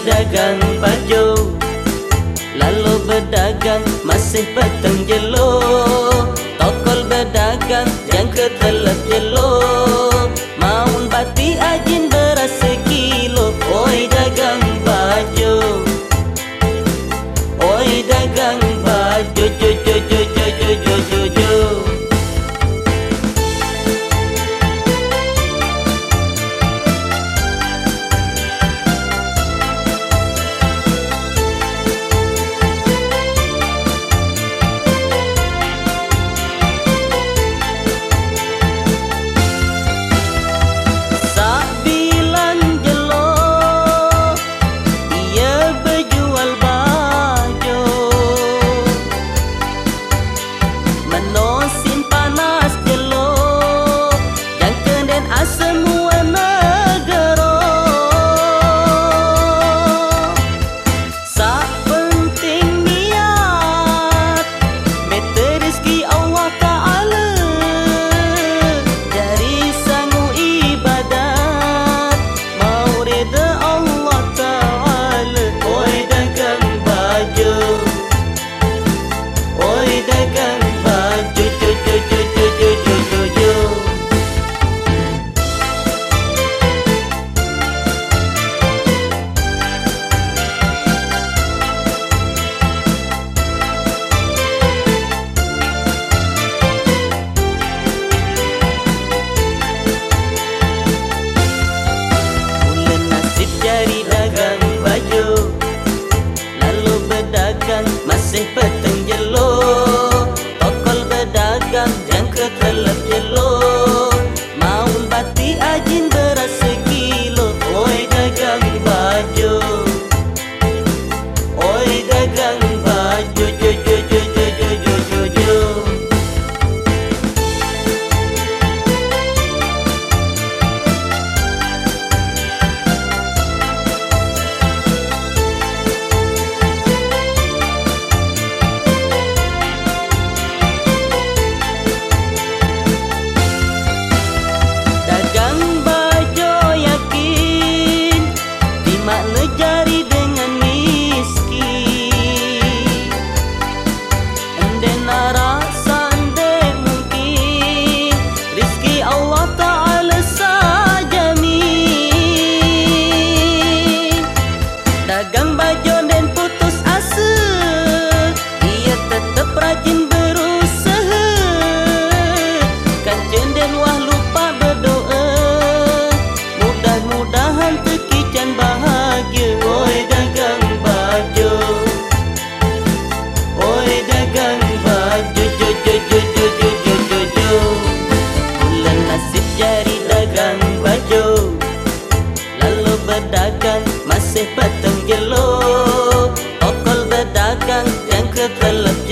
dagang baju Lalu berdagang masih petang jelo, Tokol berdagang yang ketelap jelur تتألم tahan tekikan bahagia Oi dagang baju Oi dagang baju jo jo jo jo jo jo jo jo. Bulan nasib jari dagang baju Lalu berdagang masih patung gelo Tokol berdagang yang ketelap jauh